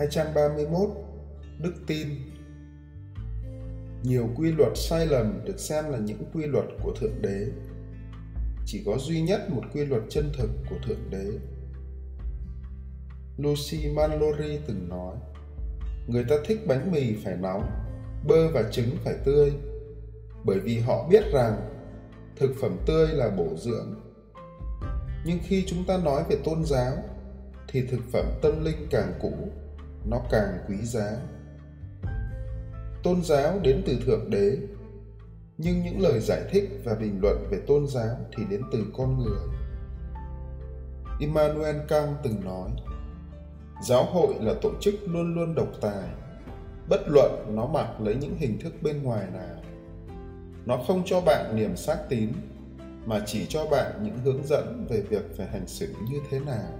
231 Đức tin Nhiều quy luật sai lầm được xem là những quy luật của Thượng Đế. Chỉ có duy nhất một quy luật chân thực của Thượng Đế. Lucy Mallory từng nói, người ta thích bánh mì phải nóng, bơ và trứng phải tươi, bởi vì họ biết rằng thực phẩm tươi là bổ dưỡng. Nhưng khi chúng ta nói về tôn giáo, thì thực phẩm tâm linh càng cũ nó càng quý giá. Tôn giáo đến từ thượng đế, nhưng những lời giải thích và bình luận về tôn giáo thì đến từ con người. Immanuel kant từng nói, giáo hội là tổ chức luôn luôn độc tài, bất luận nó mặc lấy những hình thức bên ngoài nào. Nó không cho bạn niềm xác tín, mà chỉ cho bạn những hướng dẫn về việc phải hành xử như thế nào.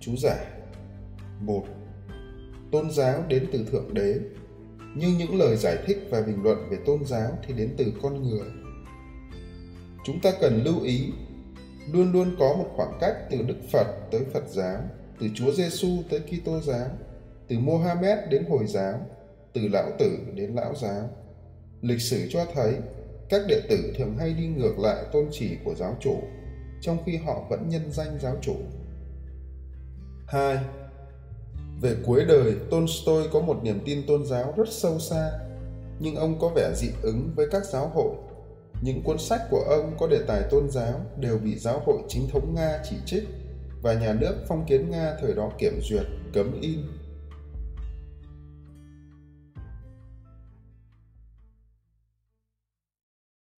Chú giải một, tôn giáo đến từ thượng đế. Nhưng những lời giải thích và bình luận về tôn giáo thì đến từ con người. Chúng ta cần lưu ý, luôn luôn có một khoảng cách từ đức phật tới phật giáo, từ chúa giêsu tới kitô giáo, từ mohammed đến hồi giáo, từ lão tử đến lão giáo. Lịch sử cho thấy, các đệ tử thường hay đi ngược lại tôn chỉ của giáo chủ, trong khi họ vẫn nhân danh giáo chủ. 2. Về cuối đời, Tolstoy có một niềm tin tôn giáo rất sâu xa, nhưng ông có vẻ dị ứng với các giáo hội. Những cuốn sách của ông có đề tài tôn giáo đều bị giáo hội chính thống Nga chỉ trích và nhà nước phong kiến Nga thời đó kiểm duyệt, cấm in